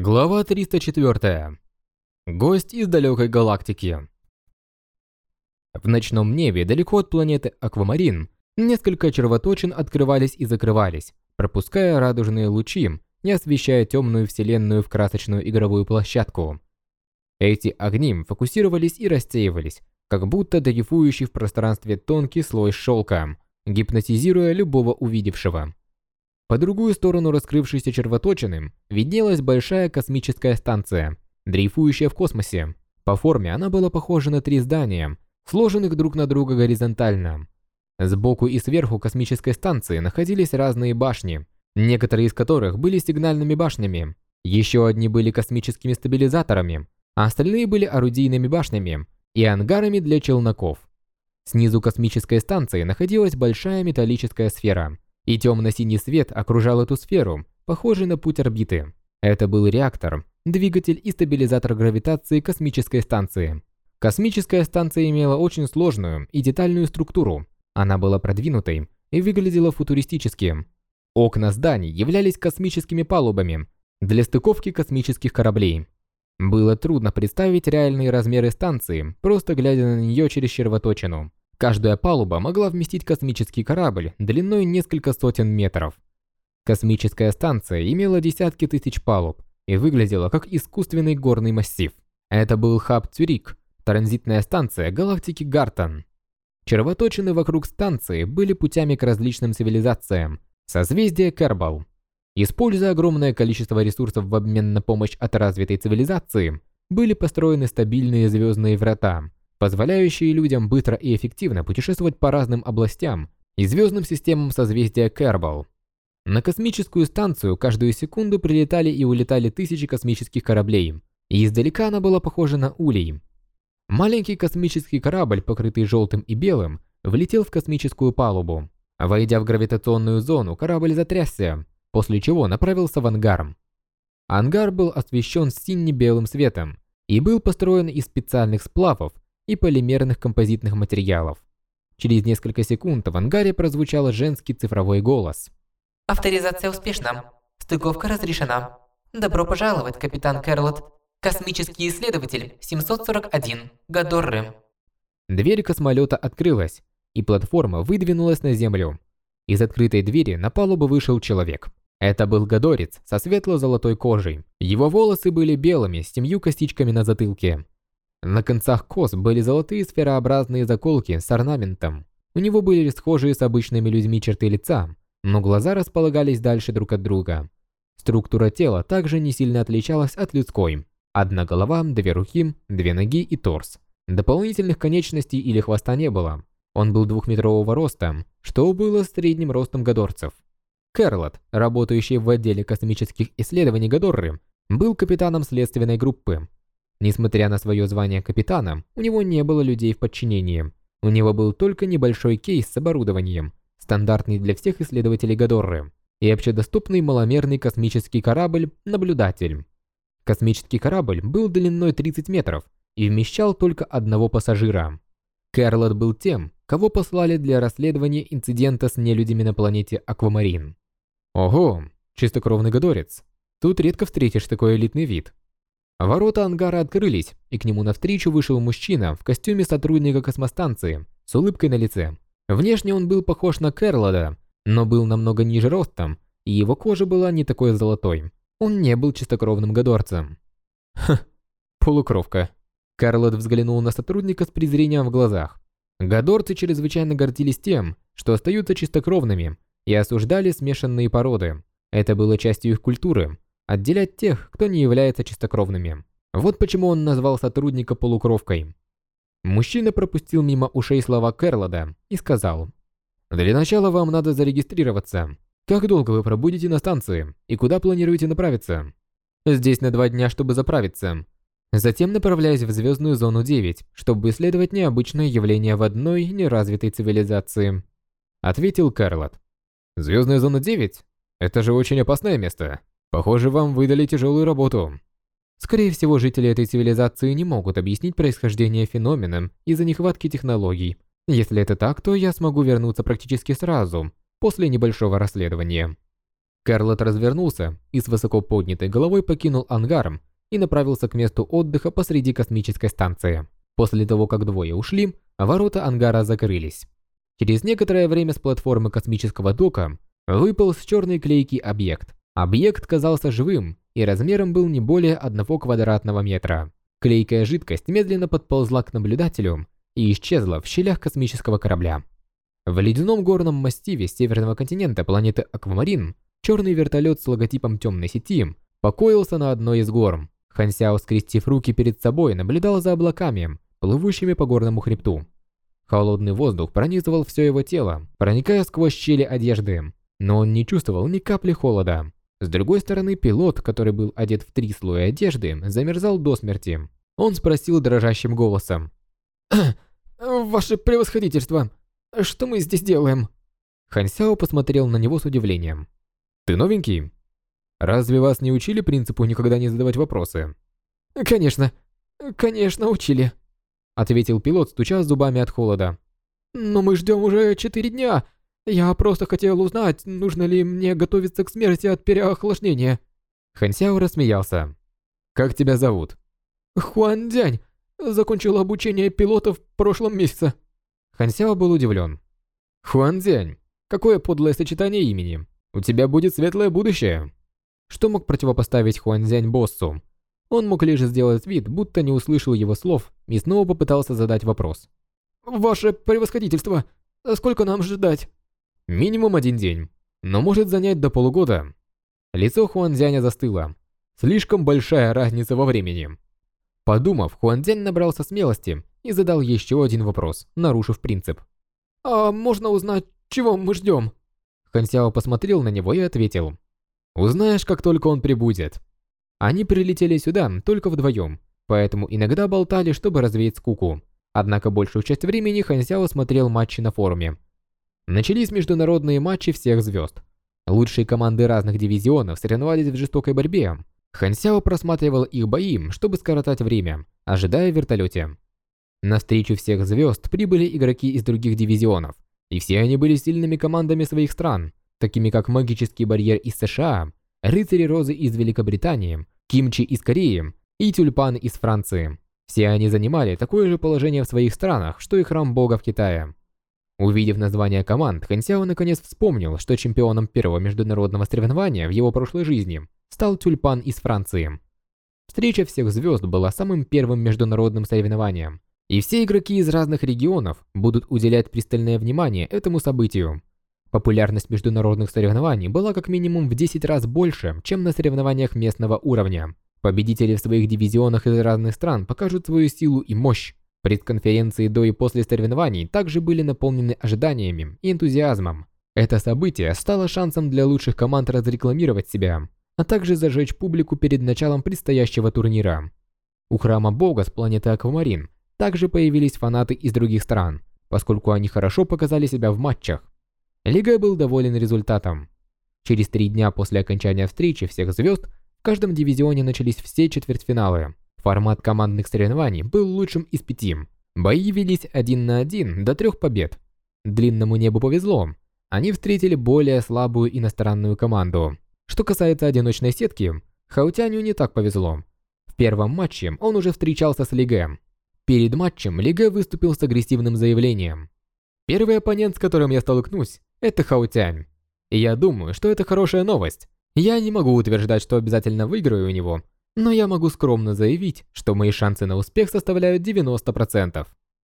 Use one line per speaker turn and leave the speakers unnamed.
Глава 304. Гость из далекой галактики. В ночном небе, далеко от планеты Аквамарин, несколько червоточин открывались и закрывались, пропуская радужные лучи и освещая темную вселенную в красочную игровую площадку. Эти огни фокусировались и рассеивались, как будто дрейфующий в пространстве тонкий слой шелка, гипнотизируя любого увидевшего. По другую сторону раскрывшейся червоточины виднелась большая космическая станция, дрейфующая в космосе. По форме она была похожа на три здания, сложенных друг на друга горизонтально. Сбоку и сверху космической станции находились разные башни, некоторые из которых были сигнальными башнями, еще одни были космическими стабилизаторами, а остальные были орудийными башнями и ангарами для челноков. Снизу космической станции находилась большая металлическая сфера, и темно-синий свет окружал эту сферу, похожий на путь орбиты. Это был реактор, двигатель и стабилизатор гравитации космической станции. Космическая станция имела очень сложную и детальную структуру. Она была продвинутой и выглядела футуристически. Окна зданий являлись космическими палубами для стыковки космических кораблей. Было трудно представить реальные размеры станции, просто глядя на нее через червоточину. Каждая палуба могла вместить космический корабль длиной несколько сотен метров. Космическая станция имела десятки тысяч палуб и выглядела как искусственный горный массив. Это был хаб Цюрик, транзитная станция галактики Гартон. Червоточины вокруг станции были путями к различным цивилизациям. Созвездие Кербал. Используя огромное количество ресурсов в обмен на помощь от развитой цивилизации, были построены стабильные звездные врата – позволяющие людям быстро и эффективно путешествовать по разным областям и звездным системам созвездия Кербал. На космическую станцию каждую секунду прилетали и улетали тысячи космических кораблей, и издалека она была похожа на улей. Маленький космический корабль, покрытый желтым и белым, влетел в космическую палубу. Войдя в гравитационную зону, корабль затрясся, после чего направился в ангар. Ангар был освещен сине-белым светом и был построен из специальных сплавов, и полимерных композитных материалов. Через несколько секунд в ангаре прозвучал женский цифровой голос.
«Авторизация успешна. Стыковка разрешена. Добро пожаловать, капитан Кэрлот. Космический исследователь 741. Гадорры».
Дверь космолета открылась, и платформа выдвинулась на землю. Из открытой двери на палубу вышел человек. Это был гадорец со светло-золотой кожей. Его волосы были белыми с семью костичками на затылке. На концах кос были золотые сферообразные заколки с орнаментом. У него были схожие с обычными людьми черты лица, но глаза располагались дальше друг от друга. Структура тела также не сильно отличалась от людской. Одна голова, две руки, две ноги и торс. Дополнительных конечностей или хвоста не было. Он был двухметрового роста, что было средним ростом гадорцев. Кэрлот, работающий в отделе космических исследований Гадорры, был капитаном следственной группы, Несмотря на свое звание капитана, у него не было людей в подчинении. У него был только небольшой кейс с оборудованием, стандартный для всех исследователей Гадорры, и общедоступный маломерный космический корабль «Наблюдатель». Космический корабль был длиной 30 метров и вмещал только одного пассажира. Кэрлот был тем, кого послали для расследования инцидента с нелюдями на планете Аквамарин. Ого, чистокровный гадорец. Тут редко встретишь такой элитный вид. Ворота ангара открылись, и к нему навстречу вышел мужчина в костюме сотрудника космостанции с улыбкой на лице. Внешне он был похож на Кэрлода, но был намного ниже ростом, и его кожа была не такой золотой. Он не был чистокровным гадорцем. Ха, полукровка. Карлот взглянул на сотрудника с презрением в глазах. Гадорцы чрезвычайно гордились тем, что остаются чистокровными, и осуждали смешанные породы. Это было частью их культуры, отделять тех, кто не является чистокровными. Вот почему он назвал сотрудника полукровкой. Мужчина пропустил мимо ушей слова Кэрлода и сказал, «Для начала вам надо зарегистрироваться. Как долго вы пробудете на станции и куда планируете направиться?» «Здесь на два дня, чтобы заправиться. Затем направляюсь в звездную зону 9, чтобы исследовать необычное явление в одной неразвитой цивилизации», ответил Кэрлот. «Звездная зона 9? Это же очень опасное место. Похоже, вам выдали тяжелую работу. Скорее всего, жители этой цивилизации не могут объяснить происхождение феномена из-за нехватки технологий. Если это так, то я смогу вернуться практически сразу, после небольшого расследования. Карлот развернулся и с высоко поднятой головой покинул ангар и направился к месту отдыха посреди космической станции. После того, как двое ушли, ворота ангара закрылись. Через некоторое время с платформы космического дока выпал с черный клейкий объект. Объект казался живым и размером был не более одного квадратного метра. Клейкая жидкость медленно подползла к наблюдателю и исчезла в щелях космического корабля. В ледяном горном массиве северного континента планеты Аквамарин черный вертолет с логотипом темной сети покоился на одной из гор. Хансяо, скрестив руки перед собой, наблюдал за облаками, плывущими по горному хребту. Холодный воздух пронизывал все его тело, проникая сквозь щели одежды, но он не чувствовал ни капли холода. С другой стороны, пилот, который был одет в три слоя одежды, замерзал до смерти. Он спросил дрожащим голосом. «Ваше превосходительство, что мы здесь делаем?» Хансяо посмотрел на него с удивлением. «Ты новенький? Разве вас не учили принципу никогда не задавать вопросы?» «Конечно, конечно учили», ответил пилот, стуча зубами от холода. «Но мы ждем уже четыре дня. Я просто хотел узнать, нужно ли мне готовиться к смерти от переохлаждения». Хансяо рассмеялся. «Как тебя зовут?» «Хуан Дянь. Закончил обучение пилотов в прошлом месяце». Хансяо был удивлен. «Хуан Дянь, какое подлое сочетание имени. У тебя будет светлое будущее». Что мог противопоставить Хуан Дянь боссу? Он мог лишь сделать вид, будто не услышал его слов, и снова попытался задать вопрос. «Ваше превосходительство, сколько нам ждать?» «Минимум один день, но может занять до полугода». Лицо Хуанзяня застыло. Слишком большая разница во времени. Подумав, Хуанзянь набрался смелости и задал еще один вопрос, нарушив принцип. «А можно узнать, чего мы ждем?» Хансяо посмотрел на него и ответил. «Узнаешь, как только он прибудет. Они прилетели сюда только вдвоем, поэтому иногда болтали, чтобы развеять скуку. Однако большую часть времени Хансяо смотрел матчи на форуме. Начались международные матчи всех звезд. Лучшие команды разных дивизионов соревновались в жестокой борьбе. Хансяо просматривал их бои, чтобы скоротать время, ожидая в вертолете. На встречу всех звезд прибыли игроки из других дивизионов, и все они были сильными командами своих стран, такими как Магический барьер из США, Рыцари Розы из Великобритании, Кимчи из Кореи и Тюльпан из Франции. Все они занимали такое же положение в своих странах, что и Храм Бога в Китае. Увидев название команд, Хансяо наконец вспомнил, что чемпионом первого международного соревнования в его прошлой жизни стал Тюльпан из Франции. Встреча всех звезд была самым первым международным соревнованием, и все игроки из разных регионов будут уделять пристальное внимание этому событию. Популярность международных соревнований была как минимум в 10 раз больше, чем на соревнованиях местного уровня. Победители в своих дивизионах из разных стран покажут свою силу и мощь. Предконференции до и после соревнований также были наполнены ожиданиями и энтузиазмом. Это событие стало шансом для лучших команд разрекламировать себя, а также зажечь публику перед началом предстоящего турнира. У храма бога с планеты Аквамарин также появились фанаты из других стран, поскольку они хорошо показали себя в матчах. Лига был доволен результатом. Через три дня после окончания встречи всех звезд в каждом дивизионе начались все четвертьфиналы. Формат командных соревнований был лучшим из пяти. Бои велись один на один до трех побед. Длинному небу повезло. Они встретили более слабую иностранную команду. Что касается одиночной сетки, Хаутяню не так повезло. В первом матче он уже встречался с Лиге. Перед матчем Лиге выступил с агрессивным заявлением. Первый оппонент, с которым я столкнусь, это Хаутянь. Я думаю, что это хорошая новость. Я не могу утверждать, что обязательно выиграю у него, но я могу скромно заявить, что мои шансы на успех составляют 90%.